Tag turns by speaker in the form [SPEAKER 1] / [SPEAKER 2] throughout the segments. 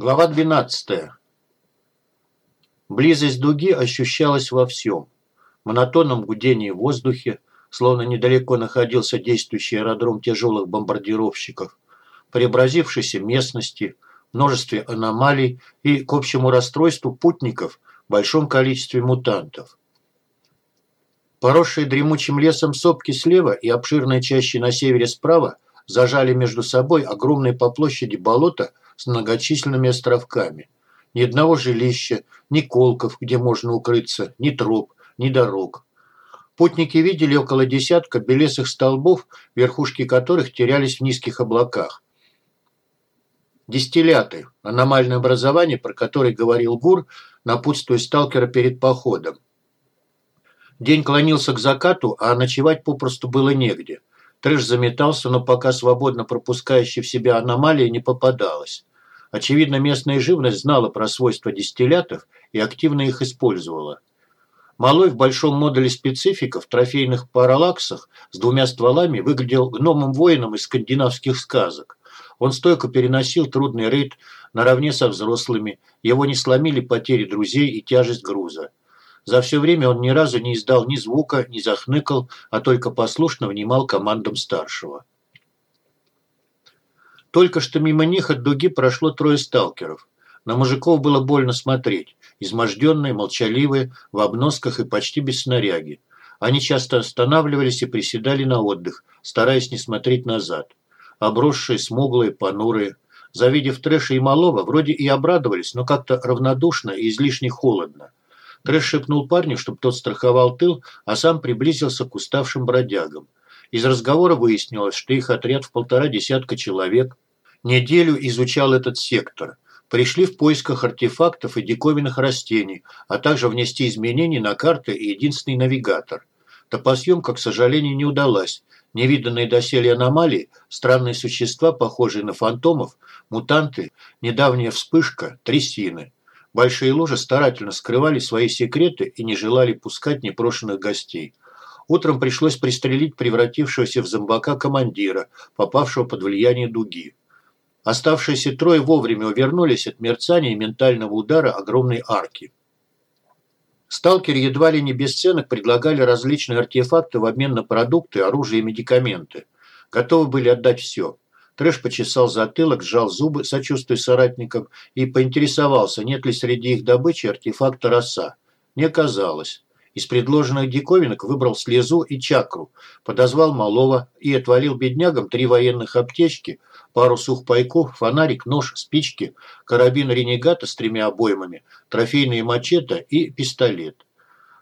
[SPEAKER 1] Глава 12. Близость дуги ощущалась во всем. В монотонном гудении в воздухе, словно недалеко находился действующий аэродром тяжелых бомбардировщиков, преобразившейся местности, множестве аномалий и, к общему расстройству путников, большом количестве мутантов. Поросшие дремучим лесом сопки слева и обширные чащи на севере справа зажали между собой огромные по площади болота – с многочисленными островками. Ни одного жилища, ни колков, где можно укрыться, ни троп, ни дорог. Путники видели около десятка белесых столбов, верхушки которых терялись в низких облаках. Дистилляты – аномальное образование, про которое говорил Гур, напутствуя сталкера перед походом. День клонился к закату, а ночевать попросту было негде. Трэш заметался, но пока свободно пропускающий в себя аномалии не попадалось. Очевидно, местная живность знала про свойства дистиллятов и активно их использовала. Малой в большом модуле спецификов, трофейных параллаксах с двумя стволами выглядел гномом-воином из скандинавских сказок. Он стойко переносил трудный рейд наравне со взрослыми, его не сломили потери друзей и тяжесть груза. За все время он ни разу не издал ни звука, не захныкал, а только послушно внимал командам старшего. Только что мимо них от дуги прошло трое сталкеров. На мужиков было больно смотреть. Изможденные, молчаливые, в обносках и почти без снаряги. Они часто останавливались и приседали на отдых, стараясь не смотреть назад. Обросшие, смуглые, понурые. Завидев Трэша и Малова, вроде и обрадовались, но как-то равнодушно и излишне холодно. Трэш шепнул парню, чтобы тот страховал тыл, а сам приблизился к уставшим бродягам. Из разговора выяснилось, что их отряд в полтора десятка человек неделю изучал этот сектор. Пришли в поисках артефактов и диковинных растений, а также внести изменения на карты и единственный навигатор. Топосъемка, к сожалению, не удалась. Невиданные доселе аномалии, странные существа, похожие на фантомов, мутанты, недавняя вспышка, трясины. Большие лужи старательно скрывали свои секреты и не желали пускать непрошенных гостей. Утром пришлось пристрелить превратившегося в зомбака командира, попавшего под влияние дуги. Оставшиеся трое вовремя увернулись от мерцания и ментального удара огромной арки. Сталкеры едва ли не без ценок предлагали различные артефакты в обмен на продукты, оружие и медикаменты. Готовы были отдать все. Трэш почесал затылок, сжал зубы, сочувствуя соратникам, и поинтересовался, нет ли среди их добычи артефакта роса. Не оказалось. Из предложенных диковинок выбрал слезу и чакру, подозвал малого и отвалил беднягам три военных аптечки, пару сухпайков, фонарик, нож, спички, карабин ренегата с тремя обоймами, трофейные мачете и пистолет.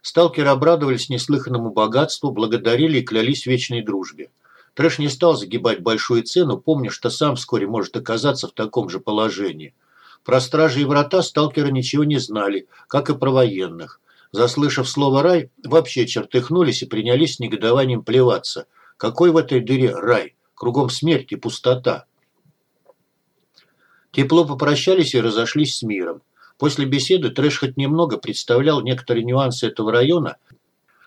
[SPEAKER 1] Сталкеры обрадовались неслыханному богатству, благодарили и клялись вечной дружбе. Трэш не стал загибать большую цену, помня, что сам вскоре может оказаться в таком же положении. Про стражи и врата сталкеры ничего не знали, как и про военных. Заслышав слово «рай», вообще чертыхнулись и принялись с негодованием плеваться. Какой в этой дыре рай? Кругом смерть и пустота. Тепло попрощались и разошлись с миром. После беседы Трэш хоть немного представлял некоторые нюансы этого района,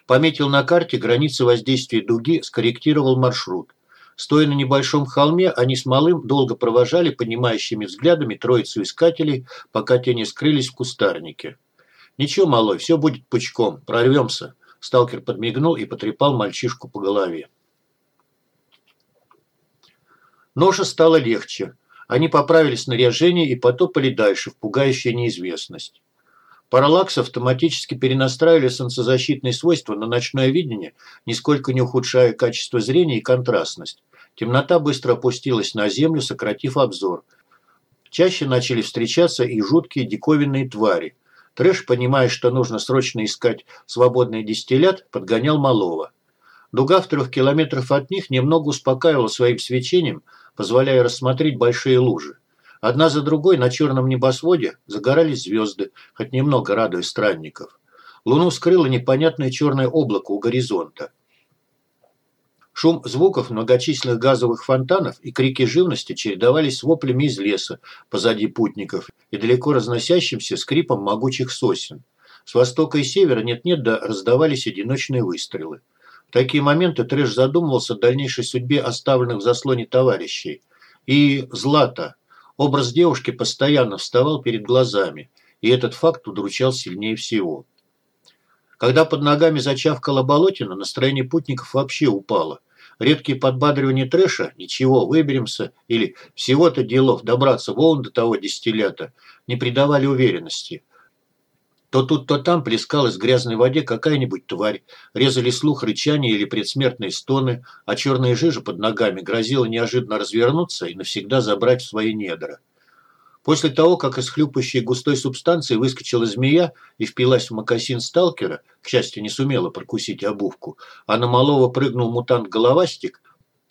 [SPEAKER 1] пометил на карте границы воздействия дуги, скорректировал маршрут. Стоя на небольшом холме, они с Малым долго провожали понимающими взглядами троицу искателей, пока те не скрылись в кустарнике. «Ничего, малой, все будет пучком, прорвемся», – сталкер подмигнул и потрепал мальчишку по голове. Ноша стало легче. Они поправили снаряжение и потопали дальше в пугающую неизвестность. Параллакс автоматически перенастраивали солнцезащитные свойства на ночное видение, нисколько не ухудшая качество зрения и контрастность. Темнота быстро опустилась на землю, сократив обзор. Чаще начали встречаться и жуткие диковинные твари. Трэш, понимая, что нужно срочно искать свободный дистиллят, подгонял малого. Дуга в трех километрах от них немного успокаивала своим свечением, позволяя рассмотреть большие лужи. Одна за другой на черном небосводе загорались звезды, хоть немного радуя странников. Луну скрыло непонятное черное облако у горизонта. Шум звуков многочисленных газовых фонтанов и крики живности чередовались с воплями из леса позади путников и далеко разносящимся скрипом могучих сосен. С востока и севера нет-нет да раздавались одиночные выстрелы. В такие моменты Трэш задумывался о дальнейшей судьбе оставленных в заслоне товарищей. И Злата. Образ девушки постоянно вставал перед глазами, и этот факт удручал сильнее всего. Когда под ногами зачавкала болотина, настроение путников вообще упало. Редкие подбадривания трэша «ничего, выберемся» или «всего-то делов добраться вон до того дистиллята» не придавали уверенности. То тут, то там плескалась в грязной воде какая-нибудь тварь, резали слух рычания или предсмертные стоны, а черная жижа под ногами грозила неожиданно развернуться и навсегда забрать в свои недра. После того, как из хлюпающей густой субстанции выскочила змея и впилась в мокасин сталкера, к счастью, не сумела прокусить обувку, а на малого прыгнул мутант-головастик,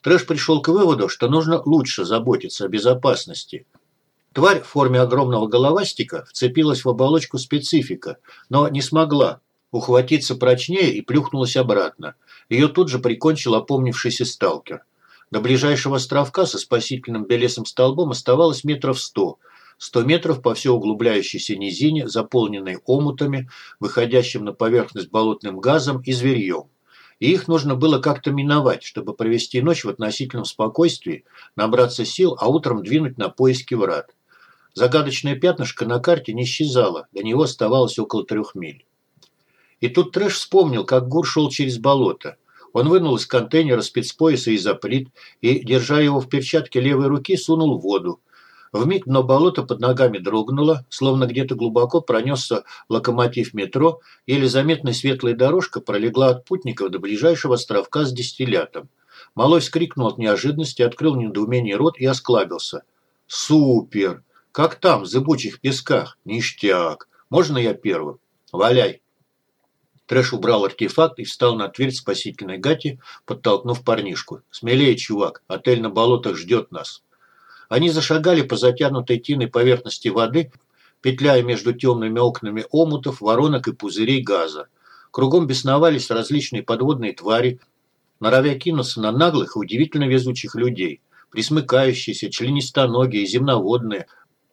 [SPEAKER 1] Трэш пришел к выводу, что нужно лучше заботиться о безопасности – Тварь в форме огромного головастика вцепилась в оболочку специфика, но не смогла ухватиться прочнее и плюхнулась обратно. Ее тут же прикончил опомнившийся сталкер. До ближайшего островка со спасительным белесым столбом оставалось метров сто. Сто метров по все углубляющейся низине, заполненной омутами, выходящим на поверхность болотным газом и зверьем. И их нужно было как-то миновать, чтобы провести ночь в относительном спокойствии, набраться сил, а утром двинуть на поиски врат. Загадочное пятнышко на карте не исчезало, до него оставалось около трех миль. И тут Трэш вспомнил, как Гур шел через болото. Он вынул из контейнера спецпояса изоплит и, держа его в перчатке левой руки, сунул в воду. Вмиг дно болота под ногами дрогнуло, словно где-то глубоко пронесся локомотив метро, еле заметная светлая дорожка пролегла от путников до ближайшего островка с дистиллятом. Малой вскрикнул от неожиданности, открыл недоумение рот и осклабился. «Супер! Как там, в зыбучих песках? Ништяк. Можно я первым? Валяй. Трэш убрал артефакт и встал на дверь спасительной гати, подтолкнув парнишку. «Смелее, чувак, отель на болотах ждет нас». Они зашагали по затянутой тиной поверхности воды, петляя между темными окнами омутов, воронок и пузырей газа. Кругом бесновались различные подводные твари, норовя кинуться на наглых и удивительно везучих людей. Присмыкающиеся, членистоногие, земноводные,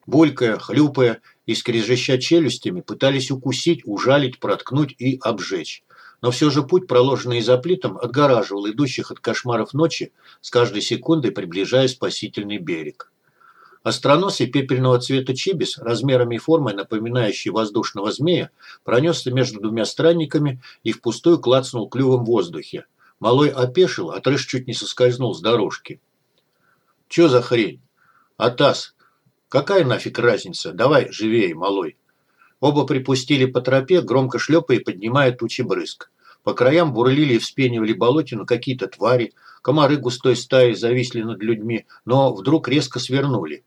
[SPEAKER 1] Булькая, хлюпая и скрежеща челюстями, пытались укусить, ужалить, проткнуть и обжечь. Но все же путь, проложенный изоплитом, отгораживал идущих от кошмаров ночи, с каждой секундой приближая спасительный берег. Остроносый пепельного цвета чибис, размерами и формой напоминающий воздушного змея, пронесся между двумя странниками и впустую клацнул клювом в воздухе. Малой опешил, а трэш чуть не соскользнул с дорожки. «Чё за хрень?» «Атас, Какая нафиг разница? Давай живее, малой. Оба припустили по тропе, громко шлепая и поднимая тучи брызг. По краям бурлили и вспенивали болотину какие-то твари. Комары густой стаи зависли над людьми, но вдруг резко свернули.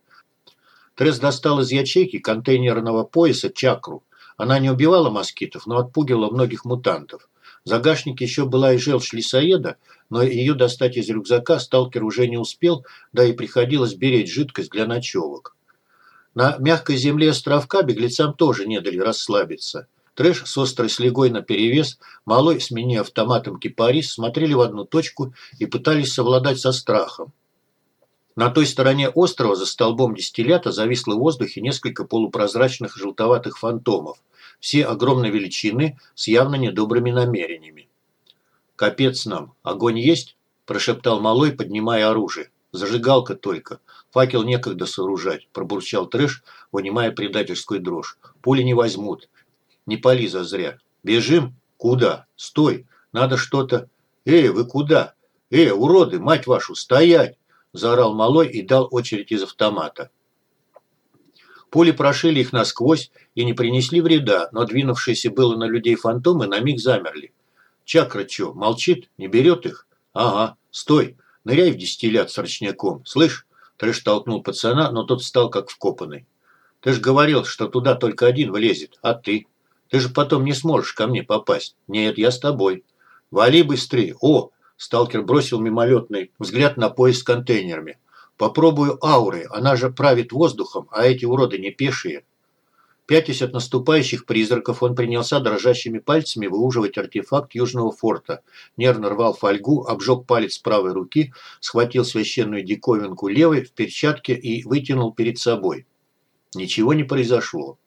[SPEAKER 1] Трес достал из ячейки контейнерного пояса чакру. Она не убивала москитов, но отпугивала многих мутантов. В загашнике еще была и желчь лисоеда, но ее достать из рюкзака сталкер уже не успел, да и приходилось беречь жидкость для ночевок. На мягкой земле островка беглецам тоже не дали расслабиться. Трэш с острой слегой наперевес, малой, сменив автоматом кипарис, смотрели в одну точку и пытались совладать со страхом. На той стороне острова за столбом дистиллята зависло в воздухе несколько полупрозрачных желтоватых фантомов. Все огромной величины с явно недобрыми намерениями. «Капец нам! Огонь есть?» – прошептал малой, поднимая оружие. «Зажигалка только. Факел некогда сооружать, пробурчал трэш, вынимая предательскую дрожь. Пули не возьмут. Не пали зазря. Бежим? Куда? Стой. Надо что-то... Эй, вы куда? Эй, уроды, мать вашу, стоять! Заорал малой и дал очередь из автомата. Пули прошили их насквозь и не принесли вреда, но двинувшиеся было на людей фантомы на миг замерли. Чакра чё, молчит? Не берет их? Ага, стой, ныряй в дистиллят с ручняком, слышь? Трэш толкнул пацана, но тот стал как вкопанный. «Ты же говорил, что туда только один влезет, а ты? Ты же потом не сможешь ко мне попасть. Нет, я с тобой. Вали быстрее. О!» Сталкер бросил мимолетный взгляд на поезд с контейнерами. «Попробую ауры, она же правит воздухом, а эти уроды не пешие». Пятясь от наступающих призраков, он принялся дрожащими пальцами выуживать артефакт Южного форта. Нервно рвал фольгу, обжег палец правой руки, схватил священную диковинку левой в перчатке и вытянул перед собой. Ничего не произошло.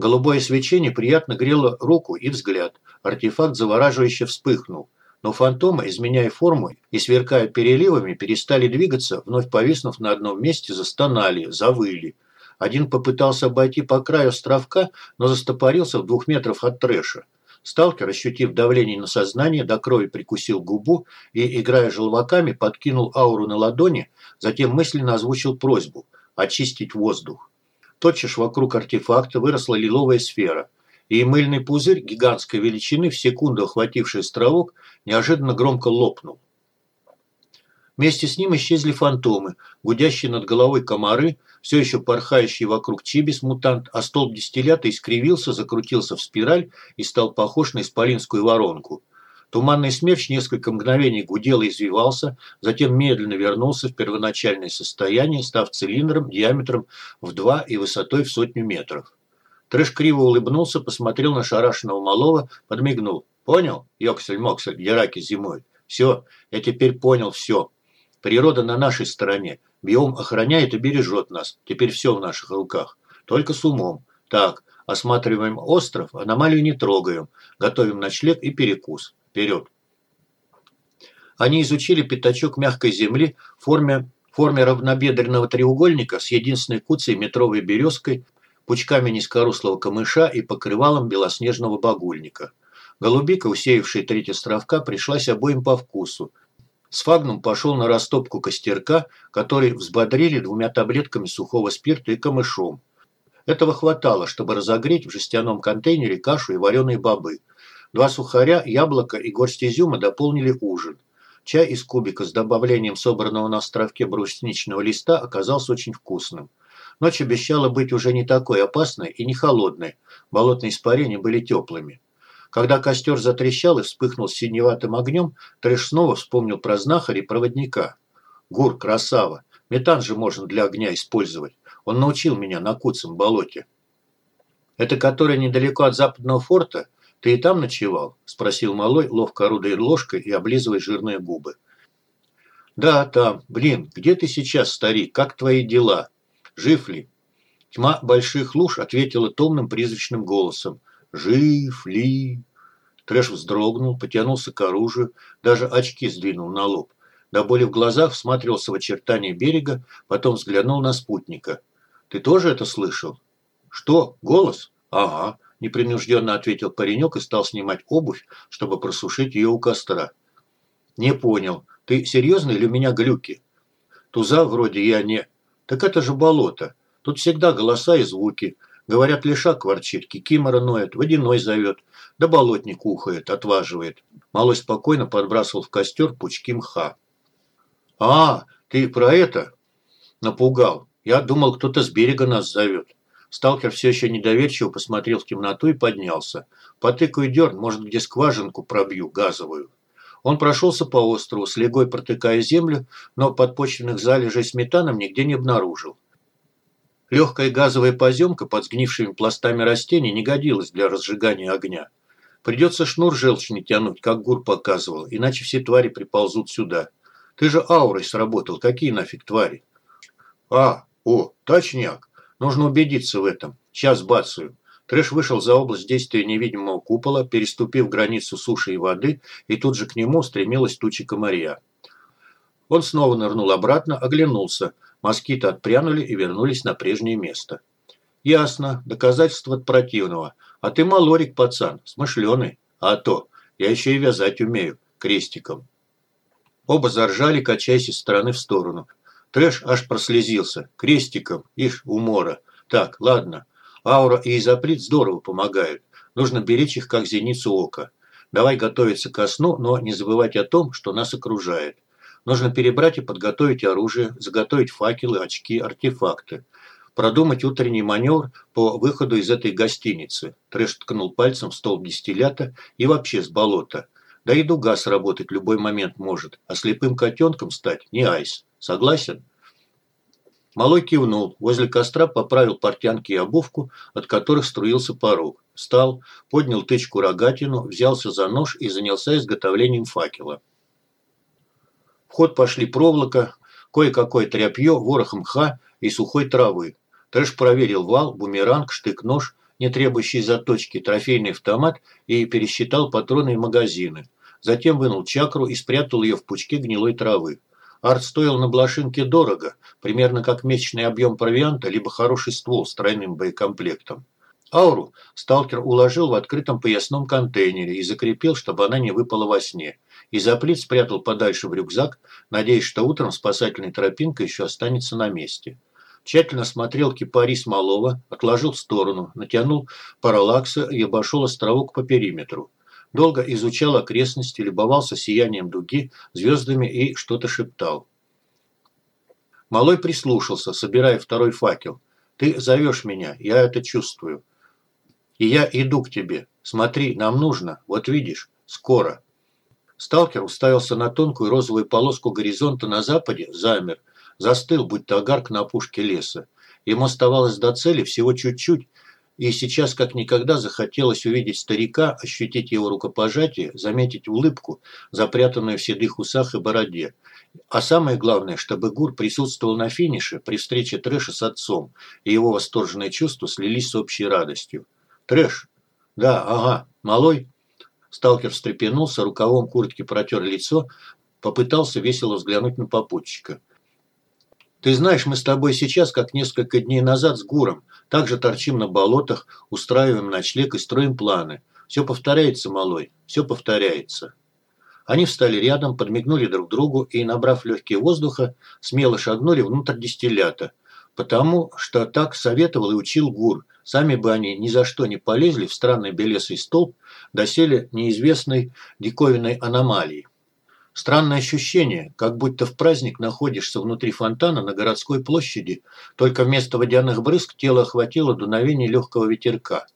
[SPEAKER 1] Голубое свечение приятно грело руку и взгляд. Артефакт завораживающе вспыхнул. Но фантомы, изменяя форму и сверкая переливами, перестали двигаться, вновь повиснув на одном месте, застонали, завыли. Один попытался обойти по краю островка, но застопорился в двух метрах от трэша. Сталкер, ощутив давление на сознание, до крови прикусил губу и, играя желваками, подкинул ауру на ладони, затем мысленно озвучил просьбу – очистить воздух. Тотчас вокруг артефакта выросла лиловая сфера, и мыльный пузырь гигантской величины, в секунду охвативший островок, неожиданно громко лопнул. Вместе с ним исчезли фантомы, гудящие над головой комары, все еще порхающий вокруг чибис-мутант, а столб дистиллята искривился, закрутился в спираль и стал похож на исполинскую воронку. Туманный смерч несколько мгновений гудел и извивался, затем медленно вернулся в первоначальное состояние, став цилиндром диаметром в два и высотой в сотню метров. Трэш криво улыбнулся, посмотрел на шарашенного малого, подмигнул. «Понял, Йоксель-Моксель, где раки зимой? Все, я теперь понял все. Природа на нашей стороне. Биом охраняет и бережет нас. Теперь все в наших руках. Только с умом. Так, осматриваем остров, аномалию не трогаем. Готовим ночлег и перекус. Вперед. Они изучили пятачок мягкой земли в форме, форме равнобедренного треугольника с единственной куцей метровой березкой, пучками низкорослого камыша и покрывалом белоснежного багульника. Голубика, усеявшая треть островка, пришлась обоим по вкусу, Сфагнум пошел на растопку костерка, который взбодрили двумя таблетками сухого спирта и камышом. Этого хватало, чтобы разогреть в жестяном контейнере кашу и вареные бобы. Два сухаря, яблоко и горсть изюма дополнили ужин. Чай из кубика с добавлением собранного на островке брусничного листа оказался очень вкусным. Ночь обещала быть уже не такой опасной и не холодной. Болотные испарения были теплыми. Когда костер затрещал и вспыхнул синеватым огнем, Трэш снова вспомнил про знахаря и проводника. Гур, красава. Метан же можно для огня использовать. Он научил меня на Куцем болоте. Это которое недалеко от западного форта? Ты и там ночевал? Спросил малой, ловко орудуя ложкой и облизывая жирные губы. Да, там. Блин, где ты сейчас, старик? Как твои дела? Жив ли? Тьма больших луж ответила томным призрачным голосом. Жив ли? Трэш вздрогнул, потянулся к оружию, даже очки сдвинул на лоб. До боли в глазах всматривался в очертания берега, потом взглянул на спутника. «Ты тоже это слышал?» «Что? Голос?» «Ага», – непринужденно ответил паренек и стал снимать обувь, чтобы просушить ее у костра. «Не понял. Ты серьезно или у меня глюки?» «Туза вроде я не...» «Так это же болото. Тут всегда голоса и звуки. Говорят, лишак ворчит, кикимора ноет, водяной зовет, да болотник ухает, отваживает. Малой спокойно подбрасывал в костер пучки мха. «А, ты про это?» Напугал. Я думал, кто-то с берега нас зовет. Сталкер все еще недоверчиво посмотрел в темноту и поднялся. Потыкаю дерн, может, где скважинку пробью, газовую. Он прошелся по острову, слегой протыкая землю, но подпочвенных залежей с метаном нигде не обнаружил. Легкая газовая поземка под сгнившими пластами растений не годилась для разжигания огня. Придется шнур желчный тянуть, как Гур показывал, иначе все твари приползут сюда. Ты же аурой сработал, какие нафиг твари? А, о, точняк. Нужно убедиться в этом. Сейчас бацаю. Трэш вышел за область действия невидимого купола, переступив границу суши и воды, и тут же к нему стремилась туча комарья. Он снова нырнул обратно, оглянулся – Москиты отпрянули и вернулись на прежнее место. «Ясно. Доказательство от противного. А ты малорик, пацан, смышленый. А то. Я еще и вязать умею. Крестиком». Оба заржали, качаясь из стороны в сторону. Трэш аж прослезился. Крестиком. Ишь, умора. Так, ладно. Аура и изоприт здорово помогают. Нужно беречь их, как зеницу ока. Давай готовиться ко сну, но не забывать о том, что нас окружает. Нужно перебрать и подготовить оружие, заготовить факелы, очки, артефакты. Продумать утренний маневр по выходу из этой гостиницы. Трэш ткнул пальцем в столб дистиллята и вообще с болота. Да и дуга сработать любой момент может, а слепым котенком стать не айс. Согласен? Малой кивнул, возле костра поправил портянки и обувку, от которых струился порог. Встал, поднял тычку рогатину, взялся за нож и занялся изготовлением факела. В ход пошли проволока, кое-какое тряпье, ворох мха и сухой травы. Трэш проверил вал, бумеранг, штык-нож, не требующий заточки, трофейный автомат и пересчитал патроны и магазины. затем вынул чакру и спрятал ее в пучке гнилой травы. Арт стоил на блошинке дорого, примерно как месячный объем провианта, либо хороший ствол с тройным боекомплектом. Ауру сталкер уложил в открытом поясном контейнере и закрепил, чтобы она не выпала во сне. И заплит спрятал подальше в рюкзак, надеясь, что утром спасательная тропинка еще останется на месте. Тщательно смотрел кипарис малого, отложил в сторону, натянул параллакса и обошел островок по периметру. Долго изучал окрестности, любовался сиянием дуги, звездами и что-то шептал. Малой прислушался, собирая второй факел. «Ты зовешь меня, я это чувствую. И я иду к тебе. Смотри, нам нужно, вот видишь, скоро». Сталкер уставился на тонкую розовую полоску горизонта на западе, замер, застыл, будто огарк на опушке леса. Ему оставалось до цели всего чуть-чуть, и сейчас как никогда захотелось увидеть старика, ощутить его рукопожатие, заметить улыбку, запрятанную в седых усах и бороде. А самое главное, чтобы Гур присутствовал на финише при встрече Трэша с отцом, и его восторженные чувства слились с общей радостью. Трэш? Да, ага. Малой? Сталкер встрепенулся, рукавом куртки протер лицо, попытался весело взглянуть на попутчика. Ты знаешь, мы с тобой сейчас, как несколько дней назад с Гуром, также торчим на болотах, устраиваем ночлег и строим планы. Все повторяется, малой, все повторяется. Они встали рядом, подмигнули друг другу и, набрав легкие воздуха, смело шагнули внутрь дистиллята. Потому что так советовал и учил Гур, Сами бы они ни за что не полезли в странный белесый столб, доселе неизвестной диковинной аномалии. Странное ощущение, как будто в праздник находишься внутри фонтана на городской площади, только вместо водяных брызг тело охватило дуновение легкого ветерка.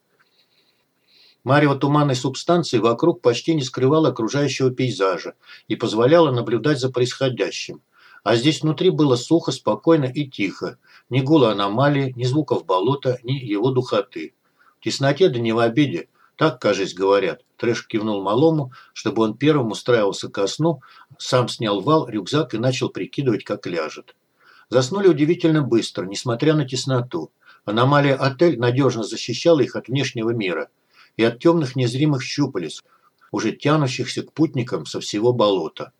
[SPEAKER 1] Марево туманной субстанции вокруг почти не скрывало окружающего пейзажа и позволяло наблюдать за происходящим. А здесь внутри было сухо, спокойно и тихо, ни гула аномалии, ни звуков болота, ни его духоты. В тесноте да не в обиде. Так, кажется, говорят. Трэш кивнул малому, чтобы он первым устраивался ко сну, сам снял вал, рюкзак и начал прикидывать, как ляжет. Заснули удивительно быстро, несмотря на тесноту. Аномалия-отель надежно защищала их от внешнего мира и от темных незримых щупалец, уже тянущихся к путникам со всего болота.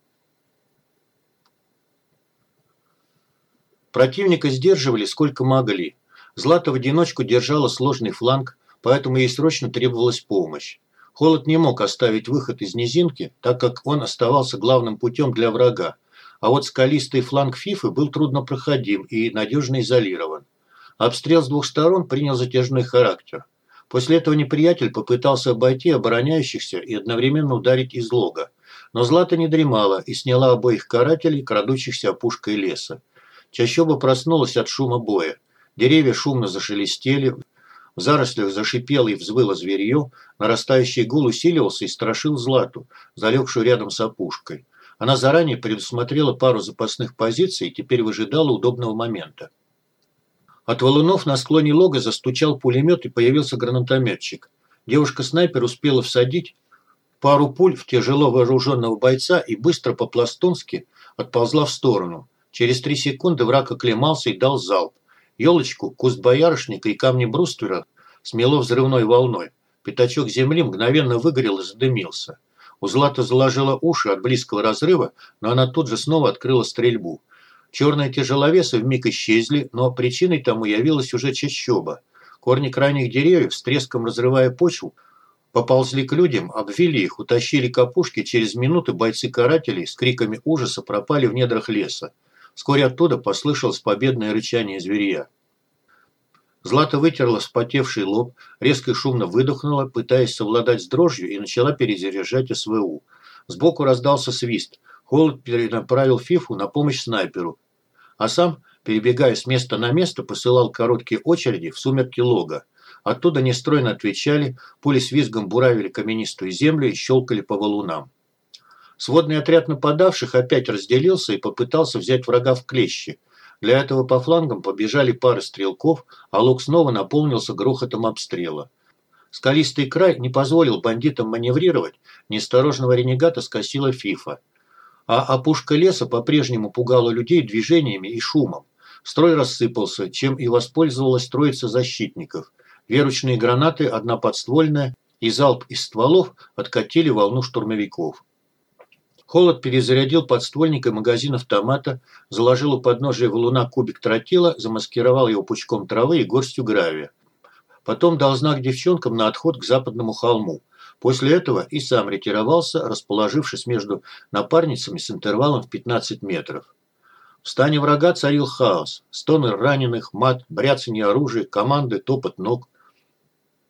[SPEAKER 1] Противника сдерживали сколько могли. Злата в одиночку держала сложный фланг, поэтому ей срочно требовалась помощь. Холод не мог оставить выход из низинки, так как он оставался главным путем для врага, а вот скалистый фланг Фифы был труднопроходим и надежно изолирован. Обстрел с двух сторон принял затяжной характер. После этого неприятель попытался обойти обороняющихся и одновременно ударить из лога. Но Злата не дремала и сняла обоих карателей, крадущихся опушкой леса. Чащоба проснулась от шума боя. Деревья шумно зашелестели, в зарослях зашипело и взвыло зверье, нарастающий гул усиливался и страшил Злату, залегшую рядом с опушкой. Она заранее предусмотрела пару запасных позиций и теперь выжидала удобного момента. От валунов на склоне лога застучал пулемет и появился гранатометчик. Девушка-снайпер успела всадить пару пуль в тяжело вооруженного бойца и быстро по-пластунски отползла в сторону. Через три секунды враг оклемался и дал залп. Елочку, куст боярышника и камни бруствера смело взрывной волной. Пятачок земли мгновенно выгорел и задымился. У Злата заложила уши от близкого разрыва, но она тут же снова открыла стрельбу. Черные тяжеловесы вмиг исчезли, но причиной тому явилась уже чащоба. Корни крайних деревьев, с треском разрывая почву, поползли к людям, обвили их, утащили капушки, через минуты бойцы карателей с криками ужаса пропали в недрах леса. Вскоре оттуда послышалось победное рычание зверя. Злата вытерла вспотевший лоб, резко и шумно выдохнула, пытаясь совладать с дрожью, и начала перезаряжать СВУ. Сбоку раздался свист. Холод перенаправил Фифу на помощь снайперу. А сам, перебегая с места на место, посылал короткие очереди в сумерки лога. Оттуда нестройно отвечали, пули с визгом буравили каменистую землю и щелкали по валунам. Сводный отряд нападавших опять разделился и попытался взять врага в клещи. Для этого по флангам побежали пары стрелков, а луг снова наполнился грохотом обстрела. Скалистый край не позволил бандитам маневрировать, неосторожного ренегата скосила фифа. А опушка леса по-прежнему пугала людей движениями и шумом. Строй рассыпался, чем и воспользовалась троица защитников. Веручные гранаты, одна подствольная, и залп из стволов откатили волну штурмовиков. Холод перезарядил подствольник и магазин автомата, заложил у подножия валуна кубик тротила, замаскировал его пучком травы и горстью гравия. Потом дал знак девчонкам на отход к западному холму. После этого и сам ретировался, расположившись между напарницами с интервалом в 15 метров. В стане врага царил хаос. Стоны раненых, мат, бряцанье оружия, команды, топот ног.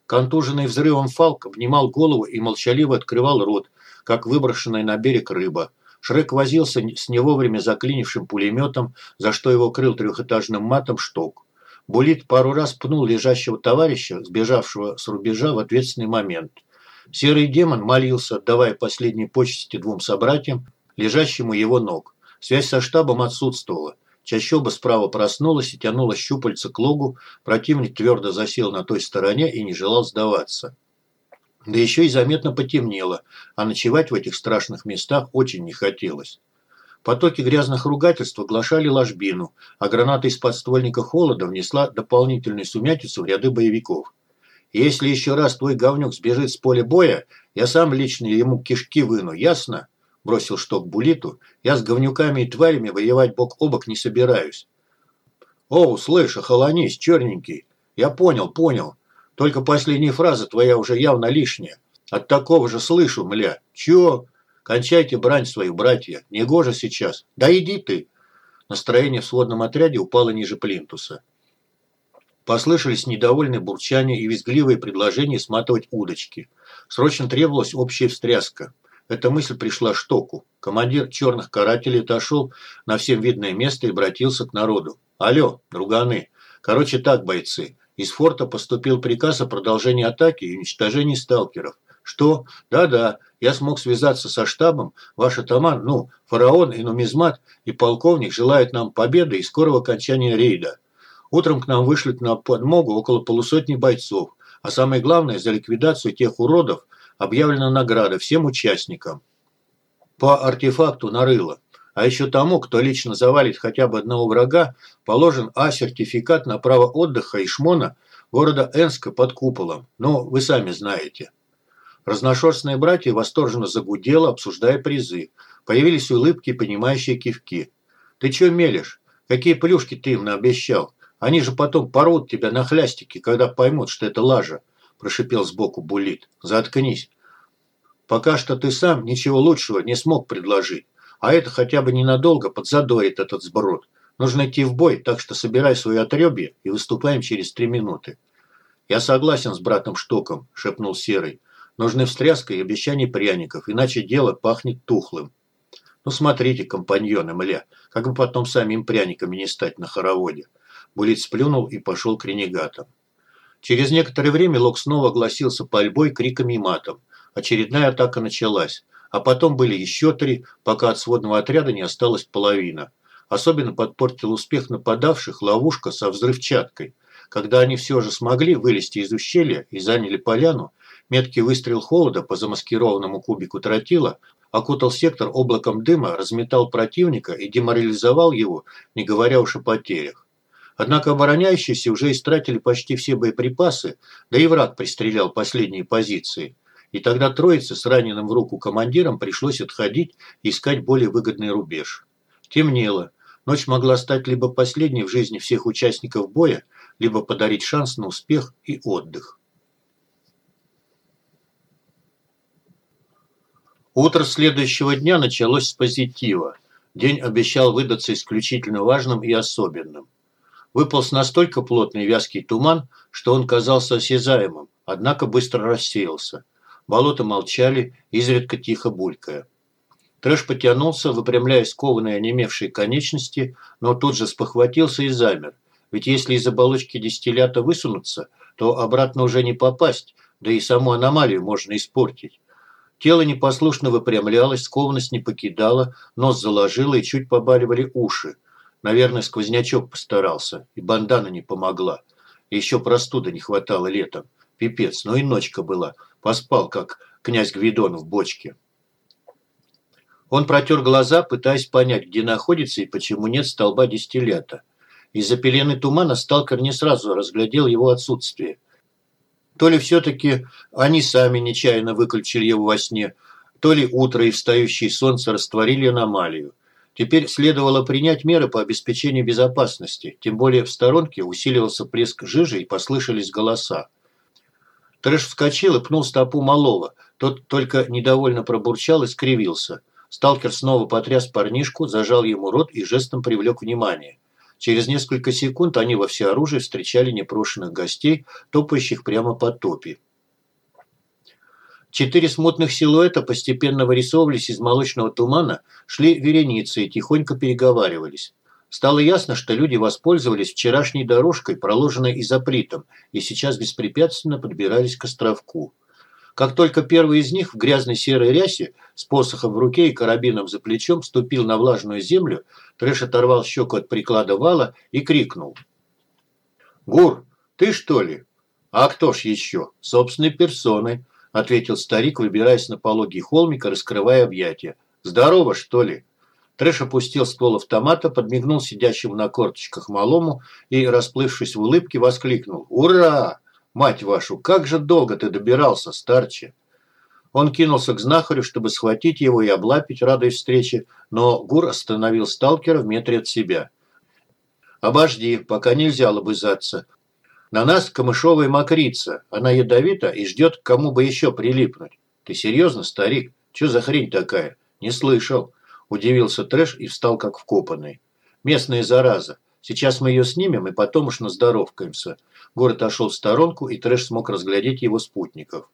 [SPEAKER 1] Контуженный взрывом Фалк обнимал голову и молчаливо открывал рот, как выброшенная на берег рыба. Шрек возился с не заклинившим пулеметом, за что его крыл трехэтажным матом шток. Булит пару раз пнул лежащего товарища, сбежавшего с рубежа в ответственный момент. Серый демон молился, отдавая последние почести двум собратьям, лежащему его ног. Связь со штабом отсутствовала. Чащоба справа проснулась и тянула щупальца к логу, противник твердо засел на той стороне и не желал сдаваться. Да еще и заметно потемнело, а ночевать в этих страшных местах очень не хотелось. Потоки грязных ругательств оглашали ложбину, а граната из подствольника холода внесла дополнительную сумятицу в ряды боевиков. «Если еще раз твой говнюк сбежит с поля боя, я сам лично ему кишки выну, ясно?» бросил шток Булиту, я с говнюками и тварями воевать бок о бок не собираюсь. Оу, слышь, охолонись, черненький. Я понял, понял. Только последняя фраза твоя уже явно лишняя. От такого же слышу, мля. Чё? Кончайте брань свою, братья. Негоже сейчас. Да иди ты. Настроение в сводном отряде упало ниже плинтуса. Послышались недовольные бурчания и визгливые предложения сматывать удочки. Срочно требовалась общая встряска. Эта мысль пришла Штоку. Командир черных карателей отошел на всем видное место и обратился к народу. «Алло, друганы. Короче так, бойцы. Из форта поступил приказ о продолжении атаки и уничтожении сталкеров. Что? Да-да, я смог связаться со штабом. Ваш атаман, ну, фараон и нумизмат и полковник желают нам победы и скорого окончания рейда. Утром к нам вышлют на подмогу около полусотни бойцов. А самое главное, за ликвидацию тех уродов, объявлена награда всем участникам. По артефакту нарыло. А еще тому, кто лично завалит хотя бы одного врага, положен А-сертификат на право отдыха и шмона города Энска под куполом. Ну, вы сами знаете. Разношерстные братья восторженно загудело, обсуждая призы. Появились улыбки, понимающие кивки. «Ты чё мелешь? Какие плюшки ты им наобещал? Они же потом порут тебя на хлястики, когда поймут, что это лажа прошипел сбоку Булит. «Заткнись. Пока что ты сам ничего лучшего не смог предложить, а это хотя бы ненадолго подзадорит этот сброд. Нужно идти в бой, так что собирай свои отребья и выступаем через три минуты». «Я согласен с братом Штоком», – шепнул Серый. «Нужны встряска и обещание пряников, иначе дело пахнет тухлым». «Ну смотрите, компаньоны, мля, как бы потом самим пряниками не стать на хороводе». Булит сплюнул и пошел к ренегатам. Через некоторое время Лок снова огласился пальбой, криками и матом. Очередная атака началась. А потом были еще три, пока от сводного отряда не осталась половина. Особенно подпортил успех нападавших ловушка со взрывчаткой. Когда они все же смогли вылезти из ущелья и заняли поляну, меткий выстрел холода по замаскированному кубику тротила окутал сектор облаком дыма, разметал противника и деморализовал его, не говоря уж о потерях. Однако обороняющиеся уже истратили почти все боеприпасы, да и враг пристрелял последние позиции. И тогда троице с раненым в руку командиром пришлось отходить и искать более выгодный рубеж. Темнело. Ночь могла стать либо последней в жизни всех участников боя, либо подарить шанс на успех и отдых. Утро следующего дня началось с позитива. День обещал выдаться исключительно важным и особенным. Выполз настолько плотный вязкий туман, что он казался осязаемым, однако быстро рассеялся. Болота молчали, изредка тихо булькая. Трэш потянулся, выпрямляя скованные онемевшие конечности, но тут же спохватился и замер. Ведь если из оболочки дистиллята высунуться, то обратно уже не попасть, да и саму аномалию можно испортить. Тело непослушно выпрямлялось, скованность не покидала, нос заложило и чуть побаливали уши. Наверное, сквознячок постарался, и бандана не помогла. Еще простуда не хватало летом. Пипец, ну и ночка была. Поспал, как князь Гвидон в бочке. Он протер глаза, пытаясь понять, где находится и почему нет столба дистиллята. Из-за пелены тумана сталкер не сразу разглядел его отсутствие. То ли все-таки они сами нечаянно выключили его во сне, то ли утро и встающее солнце растворили аномалию. Теперь следовало принять меры по обеспечению безопасности, тем более в сторонке усиливался плеск жижи и послышались голоса. Трэш вскочил и пнул стопу малого. Тот только недовольно пробурчал и скривился. Сталкер снова потряс парнишку, зажал ему рот и жестом привлек внимание. Через несколько секунд они во всеоружии встречали непрошенных гостей, топающих прямо по топе. Четыре смутных силуэта постепенно вырисовывались из молочного тумана, шли вереницей и тихонько переговаривались. Стало ясно, что люди воспользовались вчерашней дорожкой, проложенной изоплитом, и сейчас беспрепятственно подбирались к островку. Как только первый из них в грязной серой рясе с посохом в руке и карабином за плечом ступил на влажную землю, Трэш оторвал щеку от приклада Вала и крикнул. «Гур, ты что ли?» «А кто ж еще? Собственной персоной ответил старик, выбираясь на пологий холмик и раскрывая объятия. «Здорово, что ли?» Трэш опустил ствол автомата, подмигнул сидящему на корточках малому и, расплывшись в улыбке, воскликнул. «Ура! Мать вашу, как же долго ты добирался, старче!» Он кинулся к знахарю, чтобы схватить его и облапить, радуясь встрече, но Гур остановил сталкера в метре от себя. «Обожди, пока нельзя лобызаться. На нас камышовая мокрица. Она ядовита и ждет, кому бы еще прилипнуть. Ты серьезно, старик? Что за хрень такая? Не слышал. Удивился Трэш и встал как вкопанный. Местная зараза. Сейчас мы ее снимем и потом уж наздоровкаемся. Гур отошел в сторонку, и Трэш смог разглядеть его спутников.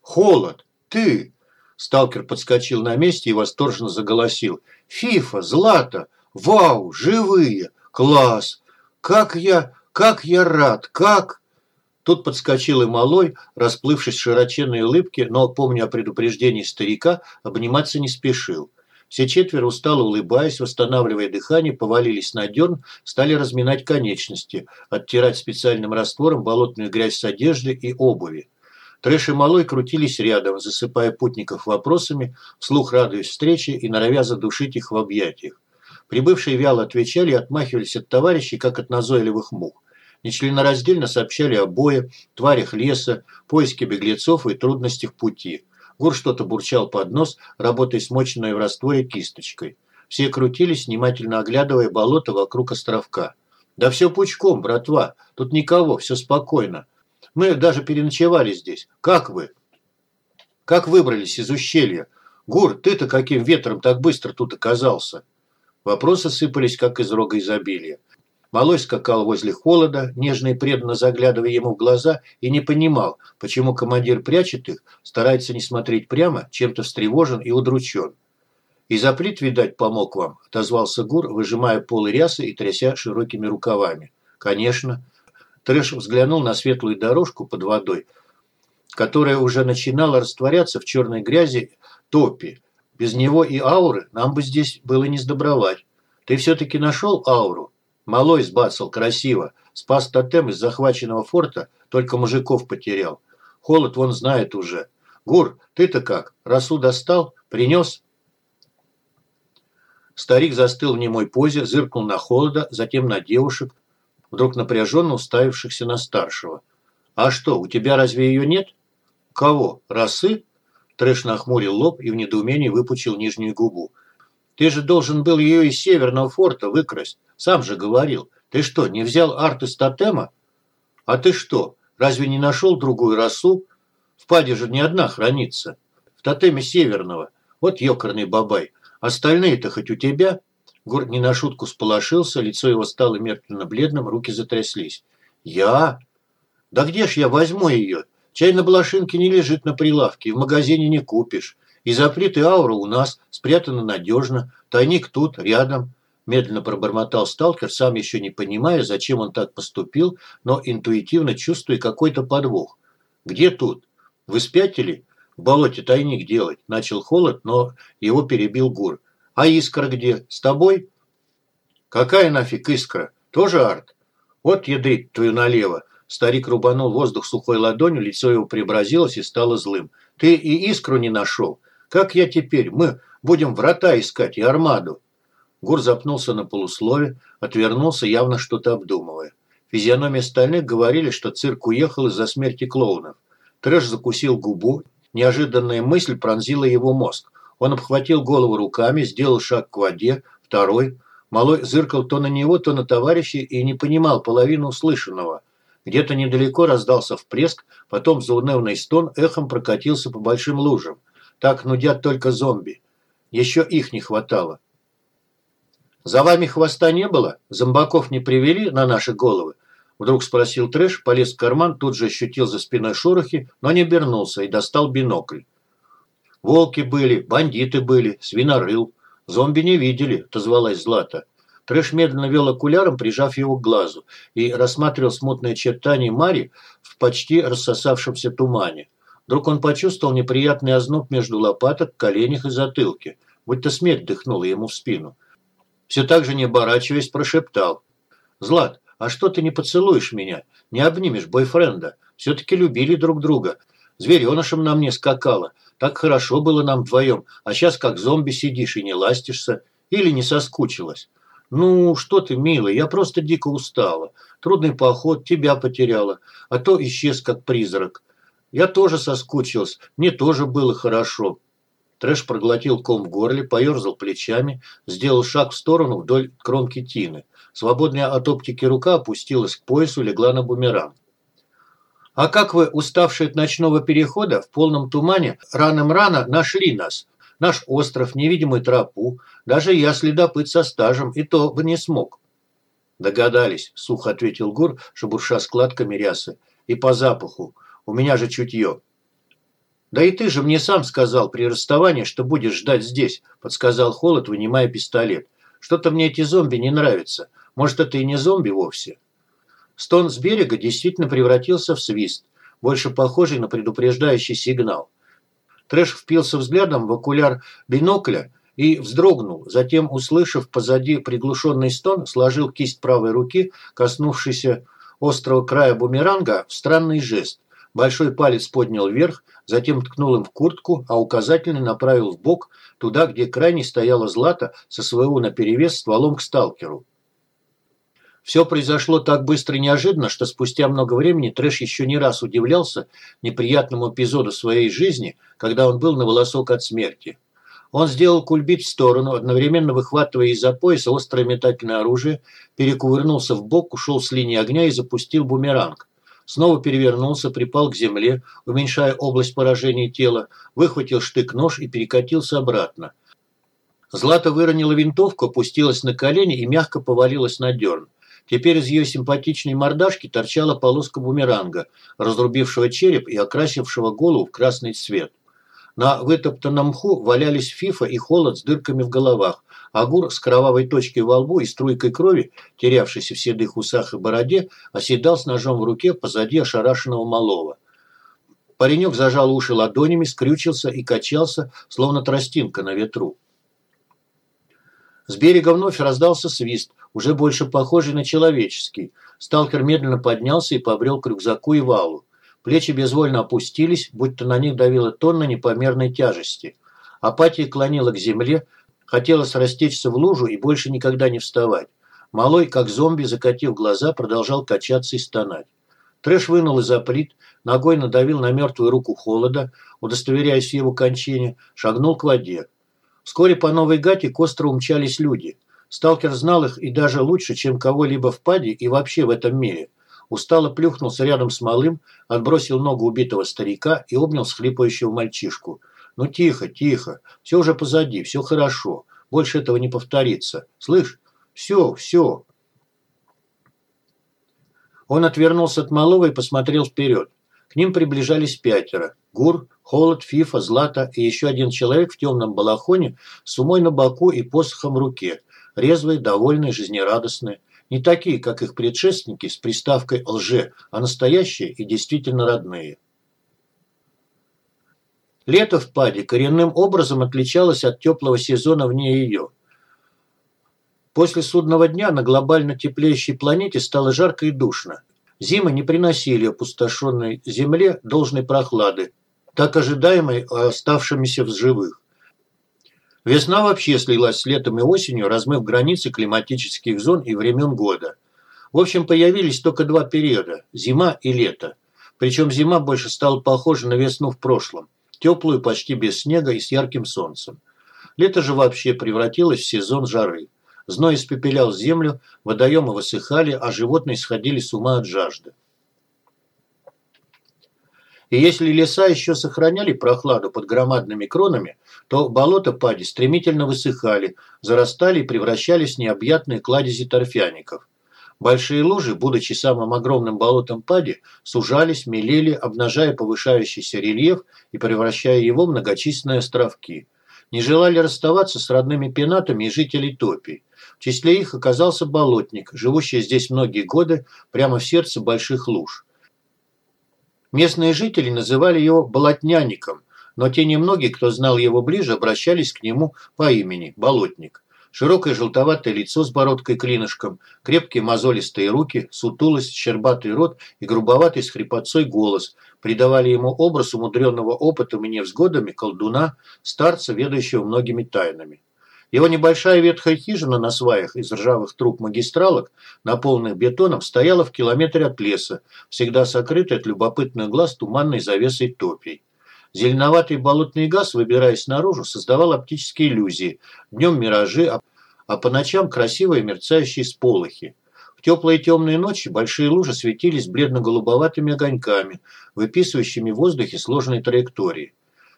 [SPEAKER 1] «Холод! Ты!» Сталкер подскочил на месте и восторженно заголосил. «Фифа! Злата! Вау! Живые! Класс! Как я... Как я рад! Как!» Тут подскочил и малой, расплывшись в широченной улыбке, но, помня о предупреждении старика, обниматься не спешил. Все четверо, устало улыбаясь, восстанавливая дыхание, повалились на дерн, стали разминать конечности, оттирать специальным раствором болотную грязь с одежды и обуви. Трэш и Малой крутились рядом, засыпая путников вопросами, вслух радуясь встрече и норовя задушить их в объятиях. Прибывшие вяло отвечали и отмахивались от товарищей, как от назойливых мух нечленораздельно сообщали о бое, тварях леса, поиске беглецов и трудностях пути. Гур что-то бурчал под нос, работая смоченной в растворе кисточкой. Все крутились, внимательно оглядывая болото вокруг островка. «Да все пучком, братва. Тут никого, все спокойно. Мы даже переночевали здесь. Как вы?» «Как выбрались из ущелья? Гур, ты-то каким ветром так быстро тут оказался?» Вопросы сыпались, как из рога изобилия. Малой скакал возле холода, нежно и преданно заглядывая ему в глаза, и не понимал, почему командир прячет их, старается не смотреть прямо, чем-то встревожен и удручен. «И заплит, видать, помог вам», – отозвался Гур, выжимая полы рясы и тряся широкими рукавами. «Конечно». Трэш взглянул на светлую дорожку под водой, которая уже начинала растворяться в черной грязи топи. Без него и ауры нам бы здесь было не сдобровать. Ты все-таки нашел ауру? Малой сбацал красиво. Спас тотем из захваченного форта, только мужиков потерял. Холод вон знает уже. Гур, ты-то как? Росу достал? Принес? Старик застыл в немой позе, зыркнул на холода, затем на девушек, вдруг напряженно уставившихся на старшего. «А что, у тебя разве ее нет?» «Кого? Росы?» Трэш нахмурил лоб и в недоумении выпучил нижнюю губу. «Ты же должен был ее из северного форта выкрасть. Сам же говорил. Ты что, не взял арт из тотема? А ты что, разве не нашел другую росу? В паде же не одна хранится. В тотеме северного. Вот ёкарный бабай. Остальные-то хоть у тебя?» Гурт не на шутку сполошился, лицо его стало мертвенно-бледным, руки затряслись. «Я? Да где ж я возьму ее? Чай на блошинке не лежит на прилавке, в магазине не купишь. И запрет и аура у нас, спрятаны надежно, тайник тут, рядом. Медленно пробормотал сталкер, сам еще не понимая, зачем он так поступил, но интуитивно чувствуя какой-то подвох. «Где тут? Вы спятили? В болоте тайник делать?» Начал холод, но его перебил Гур. «А искра где? С тобой?» «Какая нафиг искра? Тоже арт?» «Вот ядрит твою налево!» Старик рубанул воздух сухой ладонью, лицо его преобразилось и стало злым. «Ты и искру не нашел. Как я теперь? Мы будем врата искать и армаду. Гур запнулся на полуслове, отвернулся, явно что-то обдумывая. Физиономии остальных говорили, что цирк уехал из-за смерти клоунов. Трэш закусил губу, неожиданная мысль пронзила его мозг. Он обхватил голову руками, сделал шаг к воде, второй. Малой зыркал то на него, то на товарища и не понимал половину услышанного. Где-то недалеко раздался впреск, потом заунывный стон эхом прокатился по большим лужам. Так нудят только зомби. Еще их не хватало. «За вами хвоста не было? Зомбаков не привели на наши головы?» Вдруг спросил Трэш, полез в карман, тут же ощутил за спиной шорохи, но не обернулся и достал бинокль. «Волки были, бандиты были, свинорыл. Зомби не видели», – отозвалась Злата. Трэш медленно вел окуляром, прижав его к глазу, и рассматривал смутные очертания Мари в почти рассосавшемся тумане. Вдруг он почувствовал неприятный озноб между лопаток, коленях и затылке, будто смерть дыхнула ему в спину. Все так же не оборачиваясь, прошептал. «Злат, а что ты не поцелуешь меня? Не обнимешь бойфренда? Все-таки любили друг друга. Зверенышем нам не скакало. Так хорошо было нам вдвоем, а сейчас как зомби сидишь и не ластишься. Или не соскучилась. «Ну, что ты, милый, я просто дико устала. Трудный поход, тебя потеряла, а то исчез как призрак. Я тоже соскучилась, мне тоже было хорошо». Трэш проглотил ком в горле, поерзал плечами, сделал шаг в сторону вдоль кромки тины. Свободная от оптики рука опустилась к поясу, легла на бумеранг. «А как вы, уставшие от ночного перехода, в полном тумане, раном-рано нашли нас? Наш остров, невидимую тропу. Даже я, следопыт со стажем, и то бы не смог». «Догадались», – сухо ответил Гур, шебурша складками рясы. «И по запаху. У меня же чутье». «Да и ты же мне сам сказал при расставании, что будешь ждать здесь», – подсказал Холод, вынимая пистолет. «Что-то мне эти зомби не нравятся. Может, это и не зомби вовсе?» Стон с берега действительно превратился в свист, больше похожий на предупреждающий сигнал. Трэш впился взглядом в окуляр бинокля и вздрогнул, затем, услышав позади приглушенный стон, сложил кисть правой руки, коснувшийся острого края бумеранга, в странный жест. Большой палец поднял вверх, затем ткнул им в куртку, а указательный направил в бок, туда, где крайне стояла Злата со своего наперевес стволом к сталкеру. Все произошло так быстро и неожиданно, что спустя много времени Трэш еще не раз удивлялся неприятному эпизоду своей жизни, когда он был на волосок от смерти. Он сделал кульбит в сторону, одновременно выхватывая из-за пояса острое метательное оружие, перекувырнулся в бок, ушел с линии огня и запустил бумеранг. Снова перевернулся, припал к земле, уменьшая область поражения тела, выхватил штык-нож и перекатился обратно. Злата выронила винтовку, опустилась на колени и мягко повалилась на дерн. Теперь из ее симпатичной мордашки торчала полоска бумеранга, разрубившего череп и окрасившего голову в красный цвет. На вытоптанном мху валялись фифа и холод с дырками в головах, Агур с кровавой точкой во лбу и струйкой крови, терявшейся в седых усах и бороде, оседал с ножом в руке позади ошарашенного малого. Паренек зажал уши ладонями, скрючился и качался, словно тростинка на ветру. С берега вновь раздался свист, уже больше похожий на человеческий. Сталкер медленно поднялся и побрел к рюкзаку и валу. Плечи безвольно опустились, будто на них давила тонна непомерной тяжести. Апатия клонила к земле, хотелось растечься в лужу и больше никогда не вставать. Малой, как зомби, закатив глаза, продолжал качаться и стонать. Трэш вынул из-за плит, ногой надавил на мертвую руку холода, удостоверяясь в его кончине, шагнул к воде. Вскоре по новой гате к острову умчались люди. Сталкер знал их и даже лучше, чем кого-либо в паде и вообще в этом мире. Устало плюхнулся рядом с малым, отбросил ногу убитого старика и обнял схлипающего мальчишку. «Ну тихо, тихо, все уже позади, все хорошо, больше этого не повторится. Слышь, все, все». Он отвернулся от малого и посмотрел вперед. К ним приближались пятеро. Гур, Холод, Фифа, Злата и еще один человек в темном балахоне с умой на боку и посохом в руке – резвые, довольные, жизнерадостные. Не такие, как их предшественники с приставкой «лже», а настоящие и действительно родные. Лето в Паде коренным образом отличалось от теплого сезона вне ее. После судного дня на глобально теплеющей планете стало жарко и душно. Зимы не приносили опустошенной земле должной прохлады, так ожидаемой оставшимися в живых. Весна вообще слилась с летом и осенью, размыв границы климатических зон и времен года. В общем, появились только два периода – зима и лето. Причем зима больше стала похожа на весну в прошлом. Теплую, почти без снега и с ярким солнцем. Лето же вообще превратилось в сезон жары. Зной испепелял землю, водоемы высыхали, а животные сходили с ума от жажды. И если леса еще сохраняли прохладу под громадными кронами, то болота пади стремительно высыхали, зарастали и превращались в необъятные кладези торфяников. Большие лужи, будучи самым огромным болотом пади, сужались, мелели, обнажая повышающийся рельеф и превращая его в многочисленные островки. Не желали расставаться с родными пенатами и жителей топий. В числе их оказался болотник, живущий здесь многие годы прямо в сердце больших луж. Местные жители называли его болотняником, но те немногие, кто знал его ближе, обращались к нему по имени – Болотник. Широкое желтоватое лицо с бородкой-клинышком, крепкие мозолистые руки, сутулость, щербатый рот и грубоватый с хрипотцой голос придавали ему образ умудренного опытом и невзгодами колдуна, старца, ведающего многими тайнами. Его небольшая ветхая хижина на сваях из ржавых труб магистралок, наполненных бетоном, стояла в километре от леса, всегда сокрытой от любопытных глаз туманной завесой топий. Зеленоватый болотный газ, выбираясь наружу, создавал оптические иллюзии. Днем миражи, а, по ночам красивые мерцающие сполохи. В теплые темные ночи большие лужи светились бледно-голубоватыми огоньками, выписывающими в воздухе сложные траектории.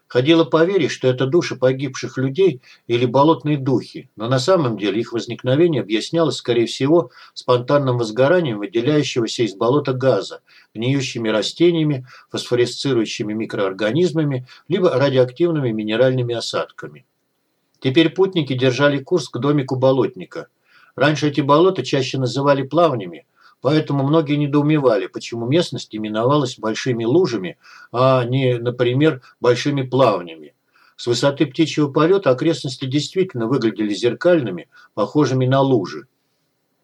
[SPEAKER 1] Ходило поверить, что это души погибших людей или болотные духи, но на самом деле их возникновение объяснялось, скорее всего, спонтанным возгоранием выделяющегося из болота газа, гниющими растениями, фосфоресцирующими микроорганизмами, либо радиоактивными минеральными осадками. Теперь путники держали курс к домику болотника. Раньше эти болота чаще называли плавнями, Поэтому многие недоумевали, почему местность именовалась большими лужами, а не, например, большими плавнями. С высоты птичьего полета окрестности действительно выглядели зеркальными, похожими на лужи.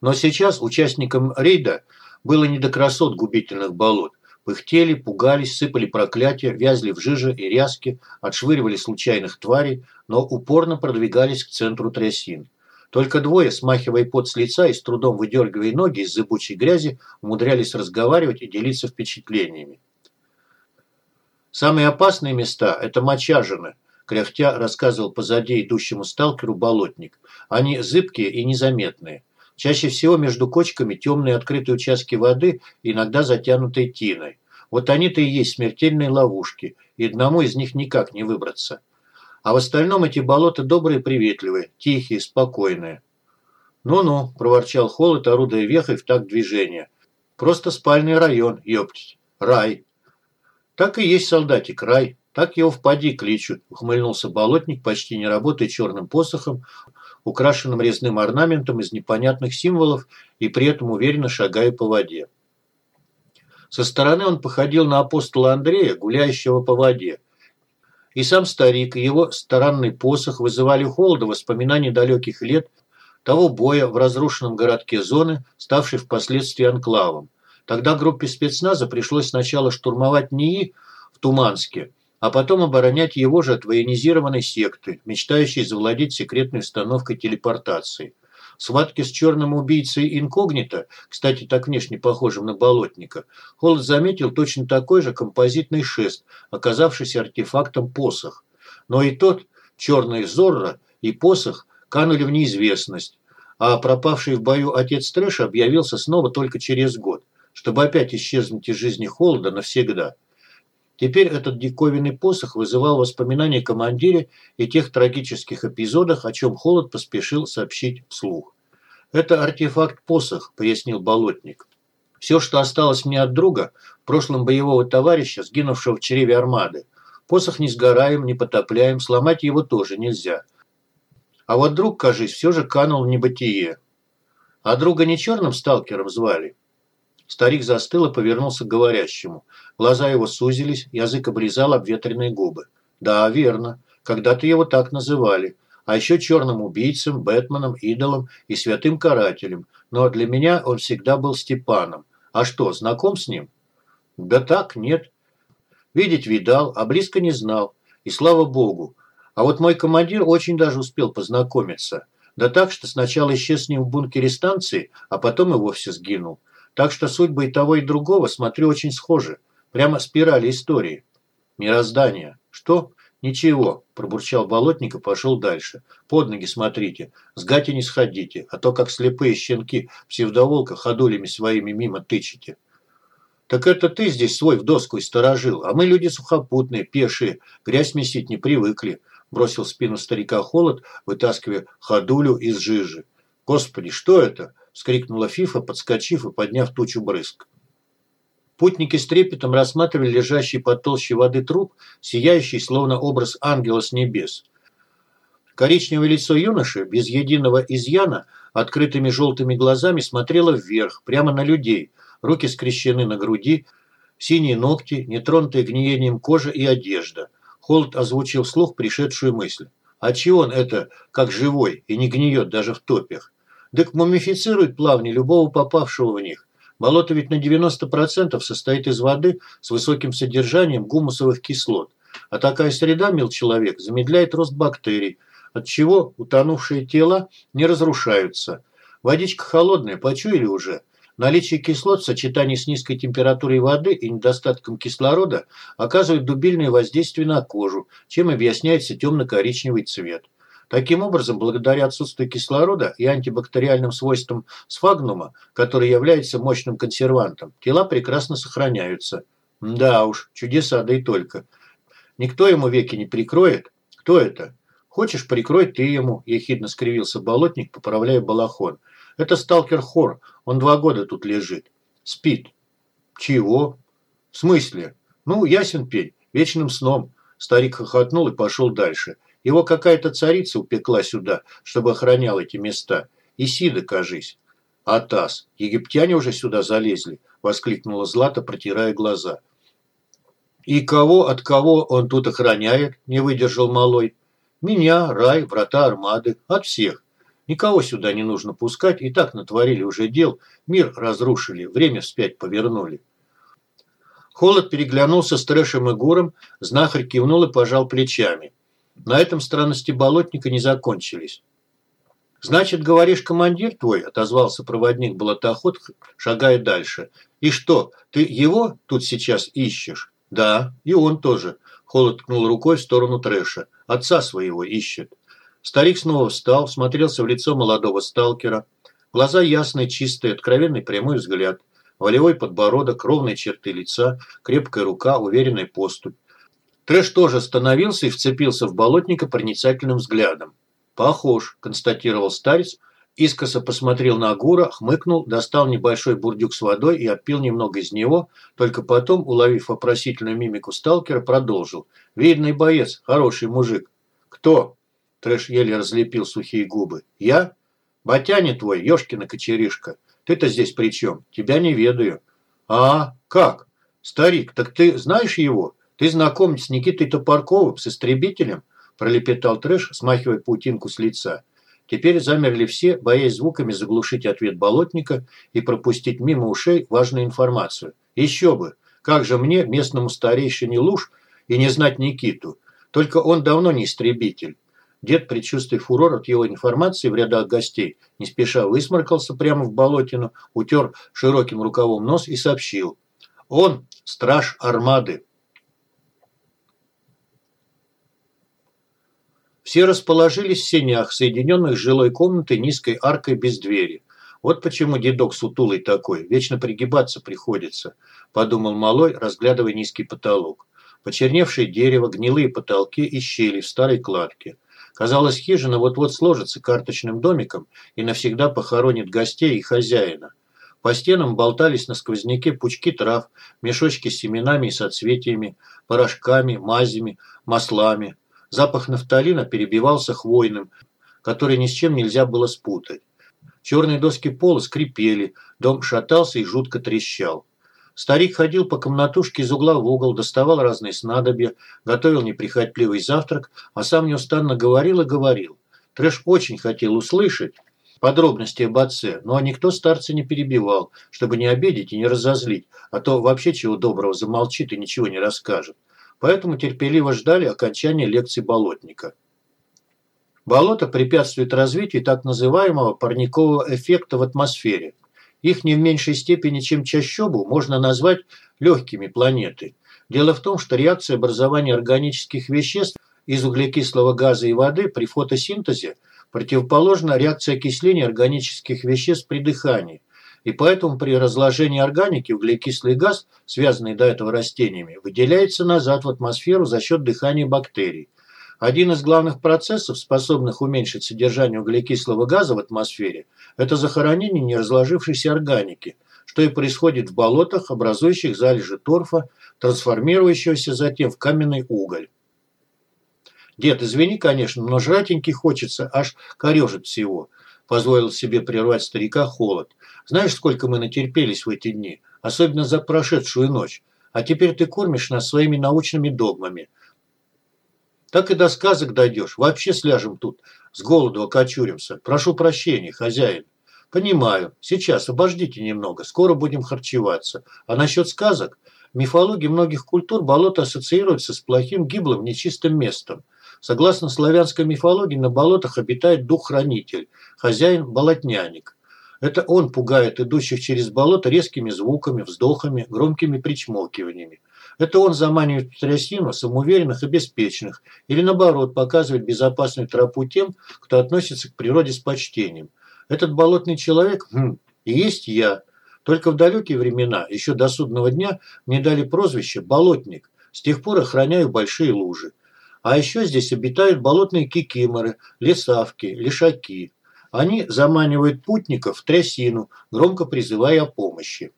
[SPEAKER 1] Но сейчас участникам рейда было не до красот губительных болот. Пыхтели, пугались, сыпали проклятия, вязли в жиже и ряске, отшвыривали случайных тварей, но упорно продвигались к центру трясин. Только двое, смахивая пот с лица и с трудом выдергивая ноги из зыбучей грязи, умудрялись разговаривать и делиться впечатлениями. Самые опасные места – это мочажины, кряхтя рассказывал позади идущему сталкеру болотник. Они зыбкие и незаметные. Чаще всего между кочками темные открытые участки воды, иногда затянутые тиной. Вот они-то и есть смертельные ловушки, и одному из них никак не выбраться. А в остальном эти болота добрые и приветливые, тихие, спокойные. «Ну-ну», – проворчал Холод, орудуя вехой в такт движения. «Просто спальный район, ёптить. Рай». «Так и есть, солдатик, рай. Так его в поди кличут», – ухмыльнулся болотник, почти не работая черным посохом, украшенным резным орнаментом из непонятных символов и при этом уверенно шагая по воде. Со стороны он походил на апостола Андрея, гуляющего по воде. И сам старик, и его странный посох вызывали холода воспоминаний далеких лет того боя в разрушенном городке зоны, ставшей впоследствии анклавом. Тогда группе спецназа пришлось сначала штурмовать НИИ в Туманске, а потом оборонять его же от военизированной секты, мечтающей завладеть секретной установкой телепортации. Схватки с черным убийцей инкогнито, кстати, так внешне похожим на болотника, Холод заметил точно такой же композитный шест, оказавшийся артефактом посох. Но и тот, черный Зорро и посох, канули в неизвестность, а пропавший в бою отец Трэша объявился снова только через год, чтобы опять исчезнуть из жизни Холода навсегда. Теперь этот диковинный посох вызывал воспоминания о командире и тех трагических эпизодах, о чем Холод поспешил сообщить вслух. «Это артефакт-посох», – пояснил Болотник. «Все, что осталось мне от друга, в прошлом боевого товарища, сгинувшего в чреве армады. Посох не сгораем, не потопляем, сломать его тоже нельзя. А вот друг, кажись, все же канул в небытие. А друга не черным сталкером звали?» Старик застыл и повернулся к говорящему. Глаза его сузились, язык обрезал обветренные губы. «Да, верно. Когда-то его так называли. А еще черным убийцем, Бэтменом, идолом и святым карателем. Но для меня он всегда был Степаном. А что, знаком с ним?» «Да так, нет. Видеть видал, а близко не знал. И слава богу. А вот мой командир очень даже успел познакомиться. Да так, что сначала исчез с ним в бункере станции, а потом и вовсе сгинул. Так что судьбы и того, и другого, смотрю, очень схожи. Прямо спирали истории. Мироздание. «Что?» «Ничего», – пробурчал болотник и пошел дальше. «Под ноги смотрите, с гати не сходите, а то как слепые щенки псевдоволка ходулями своими мимо тычете». «Так это ты здесь свой в доску и сторожил, а мы люди сухопутные, пешие, грязь месить не привыкли», – бросил в спину старика холод, вытаскивая ходулю из жижи. «Господи, что это?» – вскрикнула Фифа, подскочив и подняв тучу брызг. Путники с трепетом рассматривали лежащий под толщей воды труп, сияющий, словно образ ангела с небес. Коричневое лицо юноши, без единого изъяна, открытыми желтыми глазами смотрело вверх, прямо на людей, руки скрещены на груди, синие ногти, нетронутые гниением кожа и одежда. Холод озвучил вслух пришедшую мысль. А чего он это, как живой, и не гниет даже в топях? Дык мумифицирует плавни любого попавшего в них. Болото ведь на 90% состоит из воды с высоким содержанием гумусовых кислот. А такая среда, мил человек, замедляет рост бактерий, от чего утонувшие тела не разрушаются. Водичка холодная, почуяли уже? Наличие кислот в сочетании с низкой температурой воды и недостатком кислорода оказывает дубильное воздействие на кожу, чем объясняется темно-коричневый цвет. Таким образом, благодаря отсутствию кислорода и антибактериальным свойствам сфагнума, который является мощным консервантом, тела прекрасно сохраняются. Да уж, чудеса, да и только. Никто ему веки не прикроет. Кто это? Хочешь, прикрой ты ему, ехидно скривился болотник, поправляя балахон. Это сталкер Хор, он два года тут лежит. Спит. Чего? В смысле? Ну, ясен пень, вечным сном. Старик хохотнул и пошел дальше. Его какая-то царица упекла сюда, чтобы охранял эти места. Исида, кажись. Атас, египтяне уже сюда залезли, воскликнула Злата, протирая глаза. И кого от кого он тут охраняет, не выдержал малой. Меня, рай, врата армады, от всех. Никого сюда не нужно пускать, и так натворили уже дел, мир разрушили, время вспять повернули. Холод переглянулся с Трэшем и Гуром, знахарь кивнул и пожал плечами. На этом странности болотника не закончились. «Значит, говоришь, командир твой?» – отозвался проводник болотоход, шагая дальше. «И что, ты его тут сейчас ищешь?» «Да, и он тоже», – Холод ткнул рукой в сторону трэша. «Отца своего ищет». Старик снова встал, смотрелся в лицо молодого сталкера. Глаза ясные, чистые, откровенный прямой взгляд. Волевой подбородок, ровные черты лица, крепкая рука, уверенная поступь. Трэш тоже остановился и вцепился в болотника проницательным взглядом. «Похож», – констатировал старец, искоса посмотрел на Гура, хмыкнул, достал небольшой бурдюк с водой и отпил немного из него, только потом, уловив вопросительную мимику сталкера, продолжил. «Видный боец, хороший мужик». «Кто?» – Трэш еле разлепил сухие губы. «Я? Батяня твой, ёшкина кочерыжка. Ты-то здесь при чем? Тебя не ведаю». «А, как? Старик, так ты знаешь его?» «Ты знаком с Никитой Топорковым, с истребителем?» – пролепетал Трэш, смахивая паутинку с лица. Теперь замерли все, боясь звуками заглушить ответ болотника и пропустить мимо ушей важную информацию. Еще бы! Как же мне, местному старейшине Луж, и не знать Никиту? Только он давно не истребитель. Дед, предчувствуя фурор от его информации в рядах гостей, не спеша высморкался прямо в болотину, утер широким рукавом нос и сообщил. Он – страж армады. Все расположились в сенях, соединенных с жилой комнатой низкой аркой без двери. Вот почему дедок сутулый такой, вечно пригибаться приходится, подумал малой, разглядывая низкий потолок. Почерневшее дерево, гнилые потолки и щели в старой кладке. Казалось, хижина вот-вот сложится карточным домиком и навсегда похоронит гостей и хозяина. По стенам болтались на сквозняке пучки трав, мешочки с семенами и соцветиями, порошками, мазями, маслами, Запах нафталина перебивался хвойным, который ни с чем нельзя было спутать. Черные доски пола скрипели, дом шатался и жутко трещал. Старик ходил по комнатушке из угла в угол, доставал разные снадобья, готовил неприхотливый завтрак, а сам неустанно говорил и говорил. Трэш очень хотел услышать подробности об отце, но никто старца не перебивал, чтобы не обидеть и не разозлить, а то вообще чего доброго замолчит и ничего не расскажет поэтому терпеливо ждали окончания лекции болотника. Болото препятствует развитию так называемого парникового эффекта в атмосфере. Их не в меньшей степени, чем чащобу, можно назвать легкими планеты. Дело в том, что реакция образования органических веществ из углекислого газа и воды при фотосинтезе противоположна реакции окисления органических веществ при дыхании. И поэтому при разложении органики углекислый газ, связанный до этого растениями, выделяется назад в атмосферу за счет дыхания бактерий. Один из главных процессов, способных уменьшить содержание углекислого газа в атмосфере, это захоронение неразложившейся органики, что и происходит в болотах, образующих залежи торфа, трансформирующегося затем в каменный уголь. Дед, извини, конечно, но жратеньки хочется, аж корежит всего. Позволил себе прервать старика холод. Знаешь, сколько мы натерпелись в эти дни, особенно за прошедшую ночь. А теперь ты кормишь нас своими научными догмами. Так и до сказок дойдешь. Вообще сляжем тут, с голоду окочуримся. Прошу прощения, хозяин. Понимаю. Сейчас обождите немного. Скоро будем харчеваться. А насчет сказок? В мифологии многих культур болото ассоциируется с плохим, гиблым, нечистым местом. Согласно славянской мифологии, на болотах обитает дух-хранитель, хозяин-болотняник. Это он пугает идущих через болото резкими звуками, вздохами, громкими причмокиваниями. Это он заманивает в трясину самоуверенных и беспечных, или наоборот показывает безопасную тропу тем, кто относится к природе с почтением. Этот болотный человек хм, и есть я. Только в далекие времена, еще до судного дня, мне дали прозвище «болотник». С тех пор охраняю большие лужи. А еще здесь обитают болотные кикиморы, лесавки, лишаки. Они заманивают путников в трясину, громко призывая о помощи.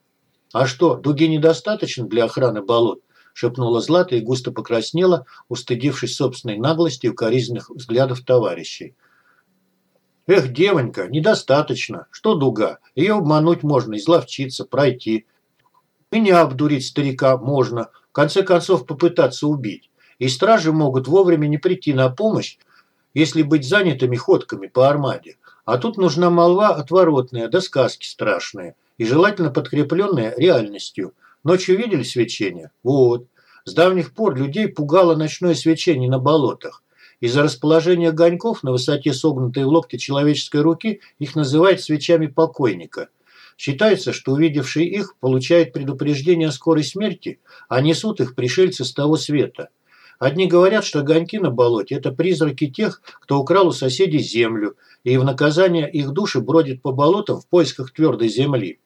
[SPEAKER 1] «А что, дуги недостаточно для охраны болот?» – шепнула Злата и густо покраснела, устыдившись собственной наглости и укоризненных взглядов товарищей. «Эх, девонька, недостаточно. Что дуга? Ее обмануть можно, изловчиться, пройти. Меня обдурить старика можно, в конце концов попытаться убить и стражи могут вовремя не прийти на помощь, если быть занятыми ходками по армаде. А тут нужна молва отворотная, да сказки страшные, и желательно подкрепленная реальностью. Ночью видели свечение? Вот. С давних пор людей пугало ночное свечение на болотах. Из-за расположения огоньков на высоте согнутой в локте человеческой руки их называют свечами покойника. Считается, что увидевший их получает предупреждение о скорой смерти, а несут их пришельцы с того света. Одни говорят, что огоньки на болоте – это призраки тех, кто украл у соседей землю, и в наказание их души бродят по болотам в поисках твердой земли.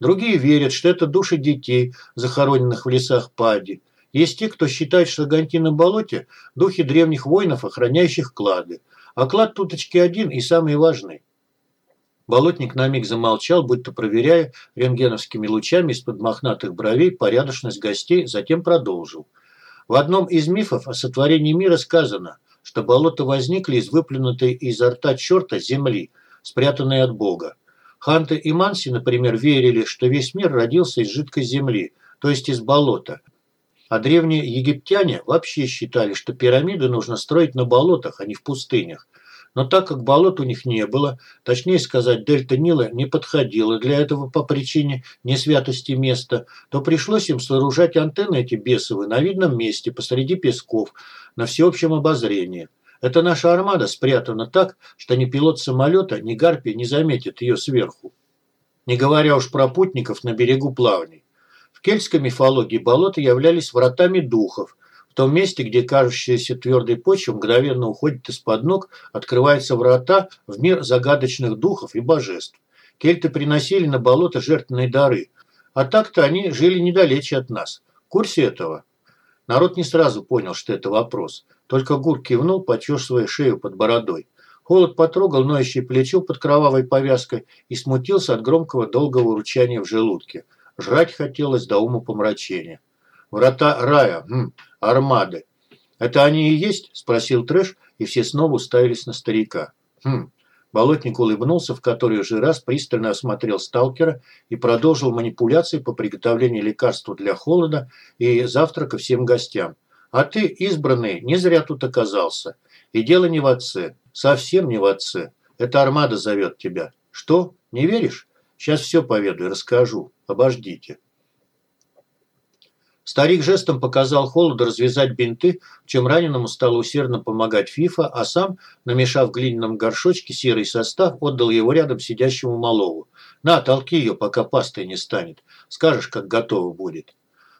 [SPEAKER 1] Другие верят, что это души детей, захороненных в лесах Пади. Есть те, кто считает, что огоньки на болоте – духи древних воинов, охраняющих клады. А клад туточки один и самый важный. Болотник на миг замолчал, будто проверяя рентгеновскими лучами из-под мохнатых бровей порядочность гостей, затем продолжил – в одном из мифов о сотворении мира сказано, что болота возникли из выплюнутой изо рта черта земли, спрятанной от Бога. Ханты и Манси, например, верили, что весь мир родился из жидкой земли, то есть из болота. А древние египтяне вообще считали, что пирамиды нужно строить на болотах, а не в пустынях. Но так как болот у них не было, точнее сказать, дельта Нила не подходила для этого по причине несвятости места, то пришлось им сооружать антенны эти бесовые на видном месте посреди песков на всеобщем обозрении. Это наша армада спрятана так, что ни пилот самолета, ни гарпий не заметит ее сверху. Не говоря уж про путников на берегу плавней. В кельтской мифологии болота являлись вратами духов – в том месте, где кажущаяся твердой почва мгновенно уходит из-под ног, открываются врата в мир загадочных духов и божеств. Кельты приносили на болото жертвенные дары. А так-то они жили недалече от нас. В курсе этого? Народ не сразу понял, что это вопрос. Только Гур кивнул, почесывая шею под бородой. Холод потрогал ноющее плечо под кровавой повязкой и смутился от громкого долгого урчания в желудке. Жрать хотелось до ума помрачения. Врата рая, хм, армады. Это они и есть? Спросил Трэш, и все снова уставились на старика. Хм. Болотник улыбнулся, в который уже раз пристально осмотрел сталкера и продолжил манипуляции по приготовлению лекарства для холода и завтрака всем гостям. А ты, избранный, не зря тут оказался. И дело не в отце. Совсем не в отце. Это армада зовет тебя. Что? Не веришь? Сейчас все поведу и расскажу. Обождите. Старик жестом показал Холоду развязать бинты, чем раненому стал усердно помогать Фифа, а сам, намешав в глиняном горшочке серый состав, отдал его рядом сидящему Малову. «На, толки ее, пока пастой не станет. Скажешь, как готово будет».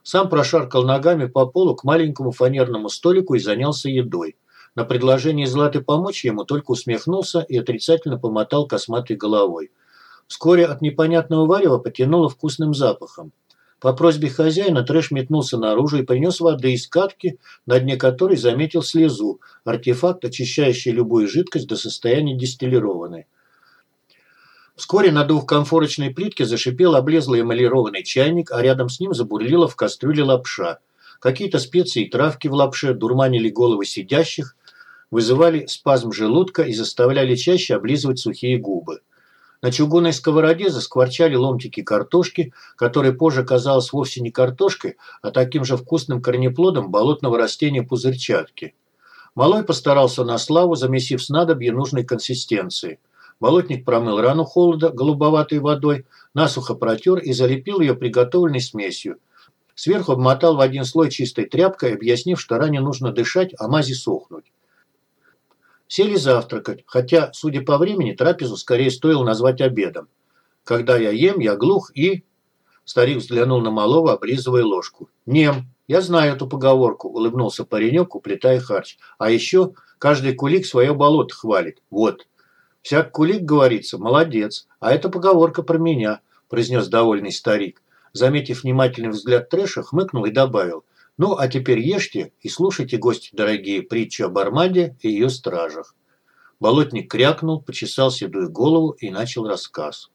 [SPEAKER 1] Сам прошаркал ногами по полу к маленькому фанерному столику и занялся едой. На предложение Златы помочь ему только усмехнулся и отрицательно помотал косматой головой. Вскоре от непонятного варева потянуло вкусным запахом. По просьбе хозяина трэш метнулся наружу и принес воды из катки, на дне которой заметил слезу, артефакт, очищающий любую жидкость до состояния дистиллированной. Вскоре на двухкомфорочной плитке зашипел облезлый эмалированный чайник, а рядом с ним забурлила в кастрюле лапша. Какие-то специи и травки в лапше дурманили головы сидящих, вызывали спазм желудка и заставляли чаще облизывать сухие губы. На чугунной сковороде заскворчали ломтики картошки, которая позже казалась вовсе не картошкой, а таким же вкусным корнеплодом болотного растения пузырчатки. Малой постарался на славу, замесив снадобье нужной консистенции. Болотник промыл рану холода голубоватой водой, насухо протер и залепил ее приготовленной смесью. Сверху обмотал в один слой чистой тряпкой, объяснив, что ране нужно дышать, а мази сохнуть. Сели завтракать, хотя, судя по времени, трапезу скорее стоило назвать обедом. Когда я ем, я глух и... Старик взглянул на малого, облизывая ложку. «Нем. Я знаю эту поговорку», – улыбнулся паренек, уплетая харч. «А еще каждый кулик свое болото хвалит. Вот». «Всяк кулик, говорится, молодец. А это поговорка про меня», – произнес довольный старик. Заметив внимательный взгляд Трэша, хмыкнул и добавил. Ну, а теперь ешьте и слушайте, гости дорогие, притчу об Армаде и ее стражах. Болотник крякнул, почесал седую голову и начал рассказ.